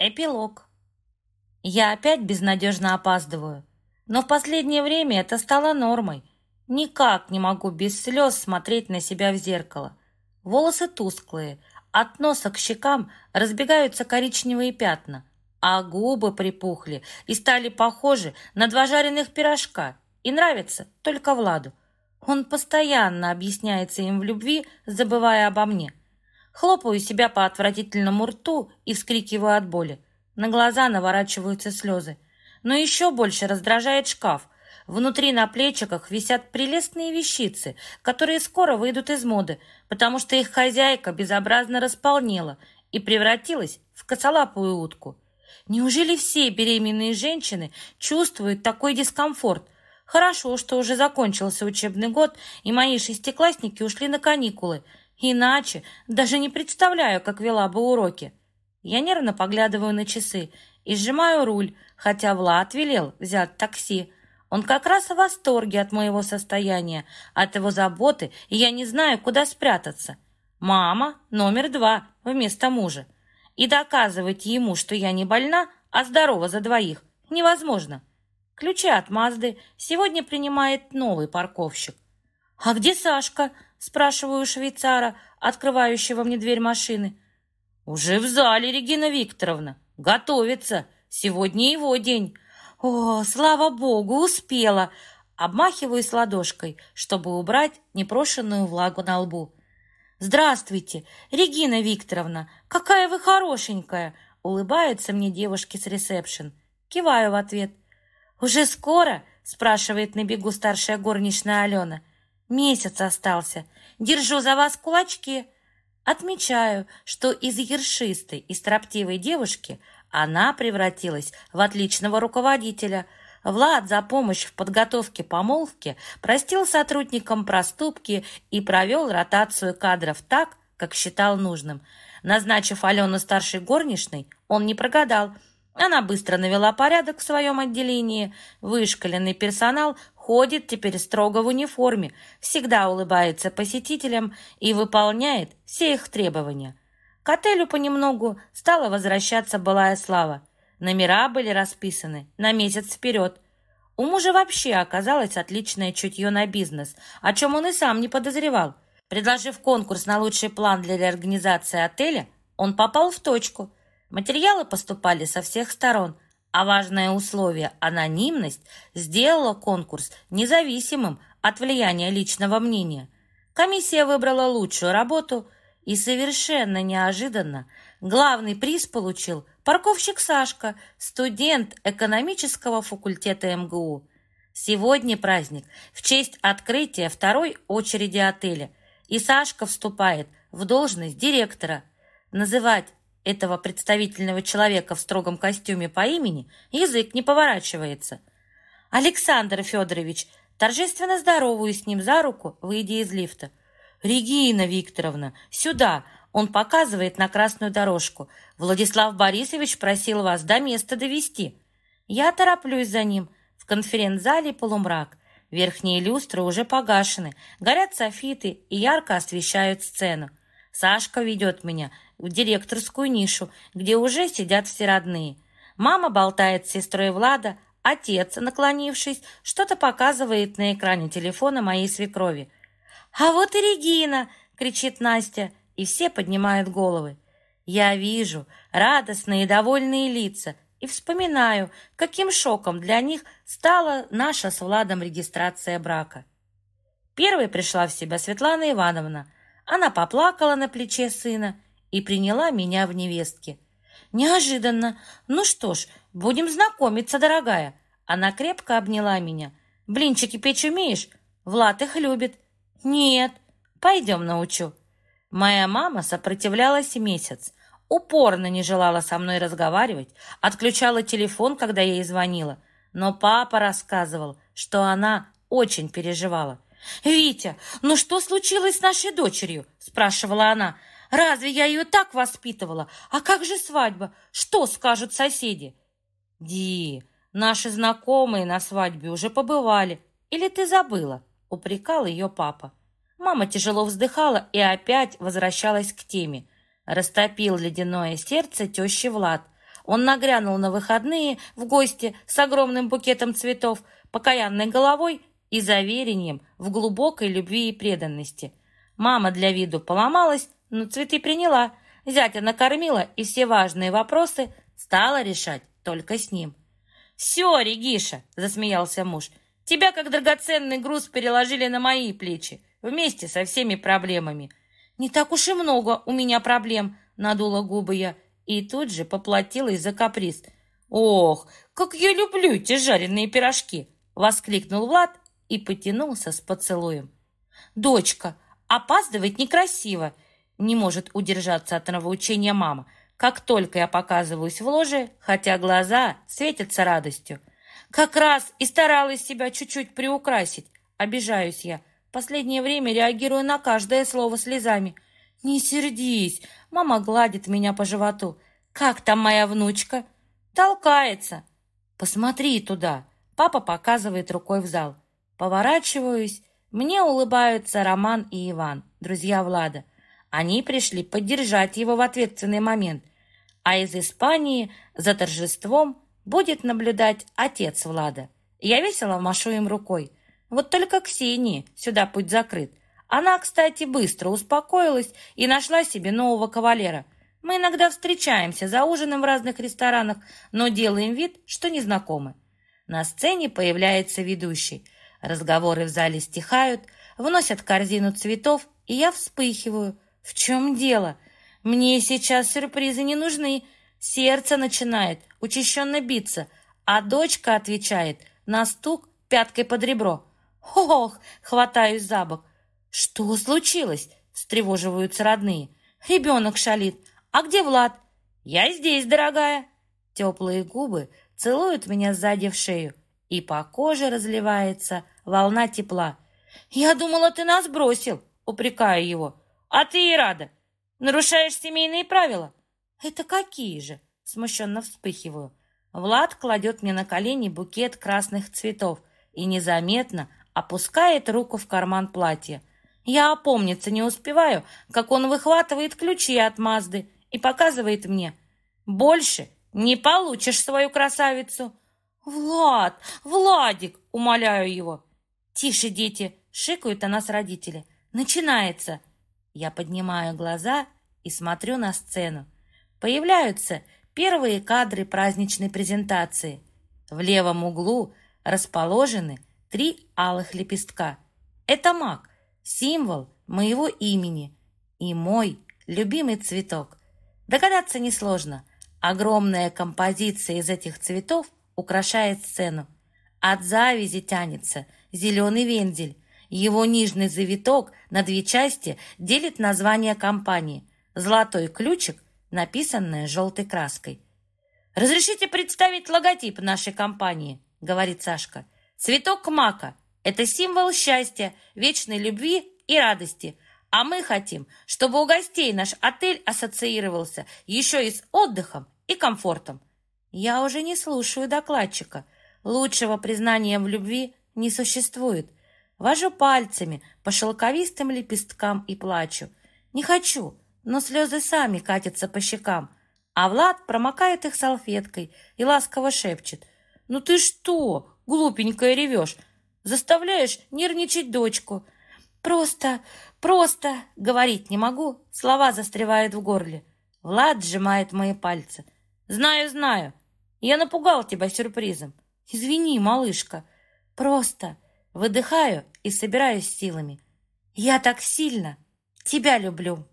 Эпилог. Я опять безнадежно опаздываю. Но в последнее время это стало нормой. Никак не могу без слез смотреть на себя в зеркало. Волосы тусклые, от носа к щекам разбегаются коричневые пятна, а губы припухли и стали похожи на два жареных пирожка. И нравится только Владу. Он постоянно объясняется им в любви, забывая обо мне. Хлопаю себя по отвратительному рту и вскрикиваю от боли. На глаза наворачиваются слезы. Но еще больше раздражает шкаф. Внутри на плечиках висят прелестные вещицы, которые скоро выйдут из моды, потому что их хозяйка безобразно располнела и превратилась в косолапую утку. Неужели все беременные женщины чувствуют такой дискомфорт? Хорошо, что уже закончился учебный год, и мои шестиклассники ушли на каникулы – Иначе даже не представляю, как вела бы уроки. Я нервно поглядываю на часы и сжимаю руль, хотя Влад велел взять такси. Он как раз в восторге от моего состояния, от его заботы, и я не знаю, куда спрятаться. Мама номер два вместо мужа. И доказывать ему, что я не больна, а здорова за двоих, невозможно. Ключи от Мазды сегодня принимает новый парковщик. «А где Сашка?» Спрашиваю швейцара, открывающего мне дверь машины. «Уже в зале, Регина Викторовна. Готовится. Сегодня его день». «О, слава богу, успела!» Обмахиваюсь ладошкой, чтобы убрать непрошенную влагу на лбу. «Здравствуйте, Регина Викторовна! Какая вы хорошенькая!» Улыбается мне девушки с ресепшн. Киваю в ответ. «Уже скоро?» спрашивает на бегу старшая горничная Алена. Месяц остался. Держу за вас кулачки. Отмечаю, что из ершистой и строптивой девушки она превратилась в отличного руководителя. Влад за помощь в подготовке помолвки простил сотрудникам проступки и провел ротацию кадров так, как считал нужным. Назначив Алену старшей горничной, он не прогадал – она быстро навела порядок в своем отделении. Вышкаленный персонал ходит теперь строго в униформе, всегда улыбается посетителям и выполняет все их требования. К отелю понемногу стала возвращаться былая слава. Номера были расписаны на месяц вперед. У мужа вообще оказалось отличное чутье на бизнес, о чем он и сам не подозревал. Предложив конкурс на лучший план для реорганизации отеля, он попал в точку – Материалы поступали со всех сторон, а важное условие – анонимность – сделало конкурс независимым от влияния личного мнения. Комиссия выбрала лучшую работу, и совершенно неожиданно главный приз получил парковщик Сашка, студент экономического факультета МГУ. Сегодня праздник в честь открытия второй очереди отеля, и Сашка вступает в должность директора. Называть этого представительного человека в строгом костюме по имени язык не поворачивается. Александр Федорович, торжественно здоровую с ним за руку, выйдя из лифта. «Регина Викторовна, сюда!» Он показывает на красную дорожку. «Владислав Борисович просил вас до места довести». Я тороплюсь за ним. В конференц-зале полумрак. Верхние люстры уже погашены, горят софиты и ярко освещают сцену. Сашка ведет меня в директорскую нишу, где уже сидят все родные. Мама болтает с сестрой Влада, отец, наклонившись, что-то показывает на экране телефона моей свекрови. «А вот и Регина!» — кричит Настя, и все поднимают головы. Я вижу радостные и довольные лица и вспоминаю, каким шоком для них стала наша с Владом регистрация брака. Первой пришла в себя Светлана Ивановна. Она поплакала на плече сына и приняла меня в невестки. Неожиданно. Ну что ж, будем знакомиться, дорогая. Она крепко обняла меня. Блинчики печь умеешь? Влад их любит. Нет. Пойдем научу. Моя мама сопротивлялась месяц. Упорно не желала со мной разговаривать, отключала телефон, когда я ей звонила. Но папа рассказывал, что она очень переживала. «Витя, ну что случилось с нашей дочерью?» – спрашивала она. Разве я ее так воспитывала? А как же свадьба? Что скажут соседи? Ди, наши знакомые на свадьбе уже побывали. Или ты забыла? Упрекал ее папа. Мама тяжело вздыхала и опять возвращалась к теме. Растопил ледяное сердце тещи Влад. он нагрянул на выходные в гости с огромным букетом цветов, покаянной головой и заверением в глубокой любви и преданности. Мама для виду поломалась, но цветы приняла, зятя накормила и все важные вопросы стала решать только с ним. «Все, Региша!» – засмеялся муж. «Тебя, как драгоценный груз, переложили на мои плечи, вместе со всеми проблемами». «Не так уж и много у меня проблем», – надула губы я, и тут же поплатилась за каприз. «Ох, как я люблю эти жареные пирожки!» – воскликнул Влад и потянулся с поцелуем. «Дочка, опаздывать некрасиво!» – не может удержаться от нравоучения мама – как только я показываюсь в ложе, хотя глаза светятся радостью. Как раз и старалась себя чуть-чуть приукрасить. Обижаюсь я. Последнее время реагирую на каждое слово слезами. «Не сердись!» Мама гладит меня по животу. «Как там моя внучка?» «Толкается!» «Посмотри туда!» Папа показывает рукой в зал. Поворачиваюсь. Мне улыбаются Роман и Иван, друзья Влада. Они пришли поддержать его в ответственный момент а из Испании за торжеством будет наблюдать отец Влада. Я весело машу им рукой. Вот только Ксении сюда путь закрыт. Она, кстати, быстро успокоилась и нашла себе нового кавалера. Мы иногда встречаемся за ужином в разных ресторанах, но делаем вид, что не знакомы. На сцене появляется ведущий. Разговоры в зале стихают, вносят корзину цветов, и я вспыхиваю. В чем дело? Мне сейчас сюрпризы не нужны. Сердце начинает учащенно биться, а дочка отвечает на стук пяткой под ребро. Ох, хватаюсь за бок. Что случилось? Встревоживаются родные. Ребенок шалит. А где Влад? Я здесь, дорогая. Теплые губы целуют меня сзади в шею, и по коже разливается волна тепла. «Я думала, ты нас бросил!» — упрекаю его. «А ты и рада! Нарушаешь семейные правила?» «Это какие же?» — смущенно вспыхиваю. Влад кладет мне на колени букет красных цветов и незаметно опускает руку в карман платья. Я опомниться не успеваю, как он выхватывает ключи от Мазды и показывает мне. «Больше не получишь свою красавицу!» «Влад! Владик!» — умоляю его. «Тише, дети!» — шикают о нас родители. «Начинается!» Я поднимаю глаза и смотрю на сцену. Появляются первые кадры праздничной презентации. В левом углу расположены три алых лепестка. Это мак, символ моего имени и мой любимый цветок. Догадаться несложно. Огромная композиция из этих цветов украшает сцену. От завязи тянется зеленый вензель, его нижний завиток на две части делит название компании. Золотой ключик, написанное желтой краской. «Разрешите представить логотип нашей компании», — говорит Сашка. «Цветок мака — это символ счастья, вечной любви и радости. А мы хотим, чтобы у гостей наш отель ассоциировался еще и с отдыхом и комфортом». Я уже не слушаю докладчика. Лучшего признания в любви не существует. Вожу пальцами по шелковистым лепесткам и плачу. Не хочу, но слезы сами катятся по щекам. А Влад промокает их салфеткой и ласково шепчет. «Ну ты что, глупенькая ревешь? Заставляешь нервничать дочку». «Просто, просто...» — говорить не могу, слова застревают в горле. Влад сжимает мои пальцы. «Знаю, знаю. Я напугал тебя сюрпризом. Извини, малышка. Просто...» Выдыхаю и собираюсь силами. Я так сильно тебя люблю.